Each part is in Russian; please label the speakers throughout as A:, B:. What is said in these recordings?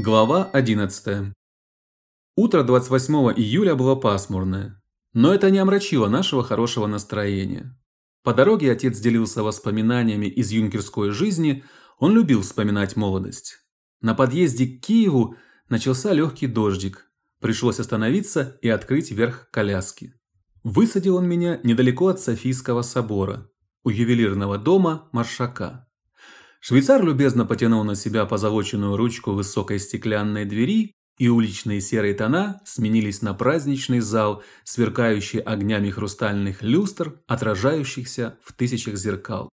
A: Глава 11. Утро 28 июля было пасмурное, но это не омрачило нашего хорошего настроения. По дороге отец делился воспоминаниями из юнкерской жизни, он любил вспоминать молодость. На подъезде к Киеву начался легкий дождик. Пришлось остановиться и открыть верх коляски. Высадил он меня недалеко от Софийского собора, у ювелирного дома Маршака. Швейцар любезно потянул на себя позолоченную ручку высокой стеклянной двери, и уличные серые тона сменились на праздничный зал, сверкающий огнями хрустальных люстр, отражающихся в тысячах зеркал.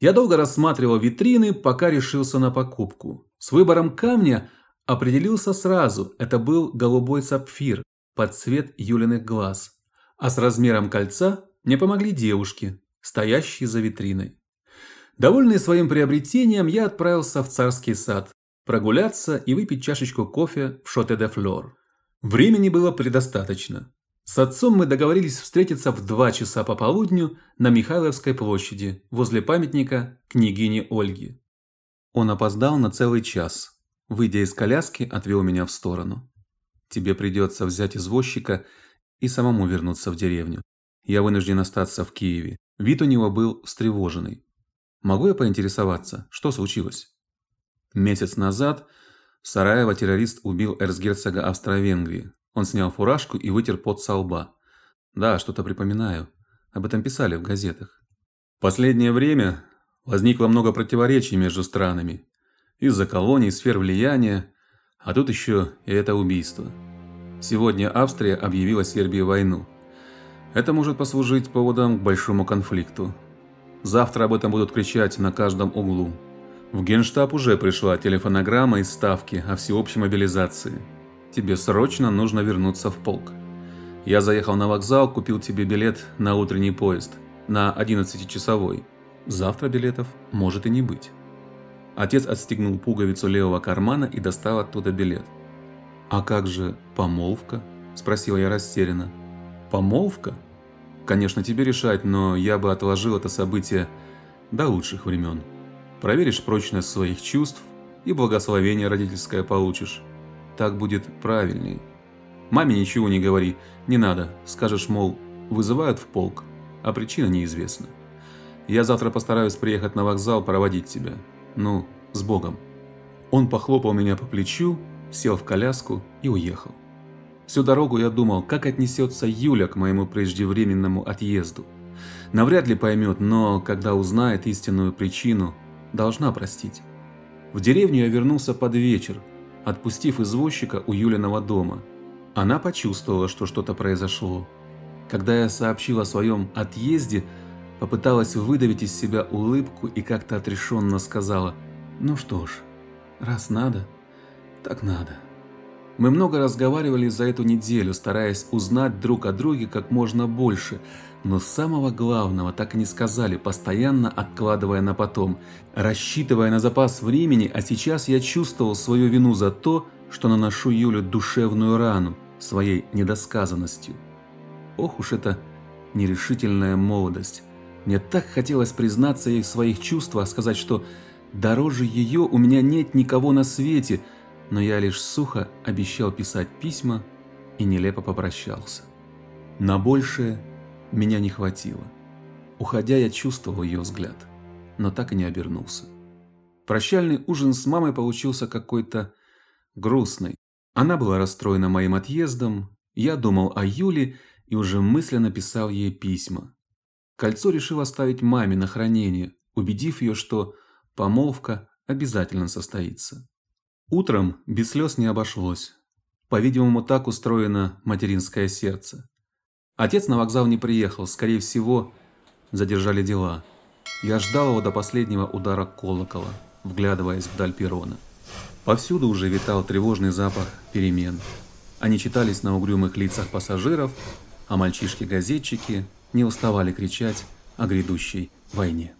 A: Я долго рассматривал витрины, пока решился на покупку. С выбором камня определился сразу. Это был голубой сапфир под цвет Юлиных глаз. А с размером кольца мне помогли девушки, стоящие за витриной. Довольный своим приобретением, я отправился в царский сад, прогуляться и выпить чашечку кофе в Шоте-де-Флор. Времени было предостаточно. С отцом мы договорились встретиться в два часа пополудню на Михайловской площади, возле памятника княгине Ольги. Он опоздал на целый час. Выйдя из коляски, отвел меня в сторону. Тебе придется взять извозчика и самому вернуться в деревню. Я вынужден остаться в Киеве. Вид у него был встревоженный. Могу я поинтересоваться, что случилось? Месяц назад в Сараево террорист убил эрцгерцога Австро-Венгрии. Он снял фуражку и вытер пот со лба. Да, что-то припоминаю. Об этом писали в газетах. Последнее время возникло много противоречий между странами. Из-за колоний, сфер влияния, а тут еще и это убийство. Сегодня Австрия объявила Сербии войну. Это может послужить поводом к большому конфликту. Завтра об этом будут кричать на каждом углу. В Генштаб уже пришла телефонограмма из Ставки о всеобщей мобилизации. Тебе срочно нужно вернуться в полк. Я заехал на вокзал, купил тебе билет на утренний поезд, на 11-часовой. Завтра билетов может и не быть. Отец отстегнул пуговицу левого кармана и достал оттуда билет. «А как же помолвка?» – спросил я растерянно. «Помолвка?» Конечно, тебе решать, но я бы отложил это событие до лучших времен. Проверишь прочность своих чувств и благословение родительское получишь. Так будет правильнее. Маме ничего не говори, не надо. Скажешь, мол, вызывают в полк, а причина неизвестна. Я завтра постараюсь приехать на вокзал проводить тебя. Ну, с Богом. Он похлопал меня по плечу, сел в коляску и уехал. Всю дорогу я думал, как отнесется Юля к моему преждевременному отъезду. Навряд ли поймет, но когда узнает истинную причину, должна простить. В деревню я вернулся под вечер, отпустив извозчика у Юлиного дома. Она почувствовала, что что-то произошло. Когда я сообщил о своем отъезде, попыталась выдавить из себя улыбку и как-то отрешенно сказала «Ну что ж, раз надо, так надо». Мы много разговаривали за эту неделю, стараясь узнать друг о друге как можно больше, но самого главного так и не сказали, постоянно откладывая на потом, рассчитывая на запас времени, а сейчас я чувствовал свою вину за то, что наношу Юлю душевную рану своей недосказанностью. Ох уж эта нерешительная молодость. Мне так хотелось признаться ей в своих чувствах, сказать, что дороже ее у меня нет никого на свете – но я лишь сухо обещал писать письма и нелепо попрощался. На большее меня не хватило. Уходя, я чувствовал ее взгляд, но так и не обернулся. Прощальный ужин с мамой получился какой-то грустный. Она была расстроена моим отъездом, я думал о Юле и уже мысленно писал ей письма. Кольцо решил оставить маме на хранение, убедив ее, что помолвка обязательно состоится. Утром без слез не обошлось. По-видимому, так устроено материнское сердце. Отец на вокзал не приехал, скорее всего, задержали дела. Я ждал его до последнего удара колокола, вглядываясь вдаль перрона. Повсюду уже витал тревожный запах перемен. Они читались на угрюмых лицах пассажиров, а мальчишки-газетчики не уставали кричать о грядущей войне.